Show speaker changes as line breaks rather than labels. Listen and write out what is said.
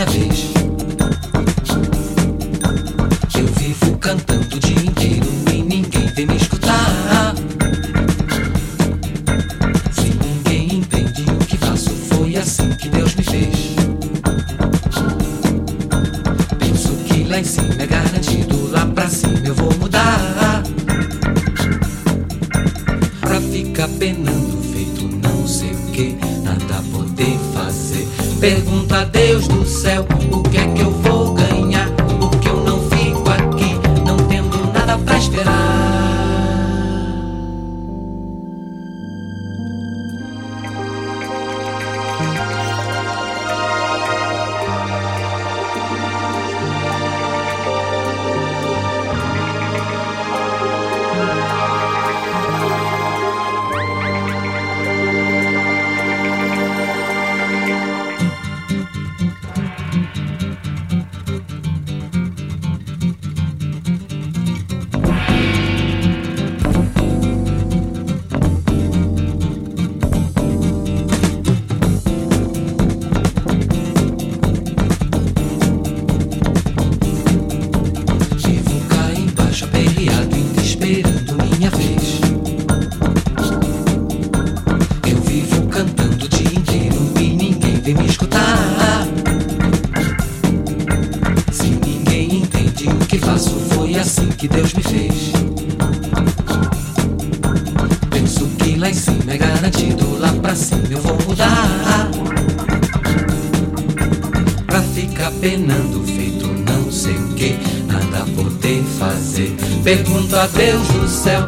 minha vez. Eu vivo cantando o dia inteiro e ninguém vem me escutar. Se ninguém entende o que faço, foi assim que Deus me fez. Penso que lá em cima é garantido, lá pra cima eu vou mudar. Pra ficar penando, feito não sei o que, nada poder fazer. Pergunto a Deus do céu, o que é que eu vou que Deus me fez. Penso que lá em cima é garantido, lá pra cima eu vou mudar. Pra ficar penando, feito não sei o que, nada poder fazer. Pergunto a Deus do céu,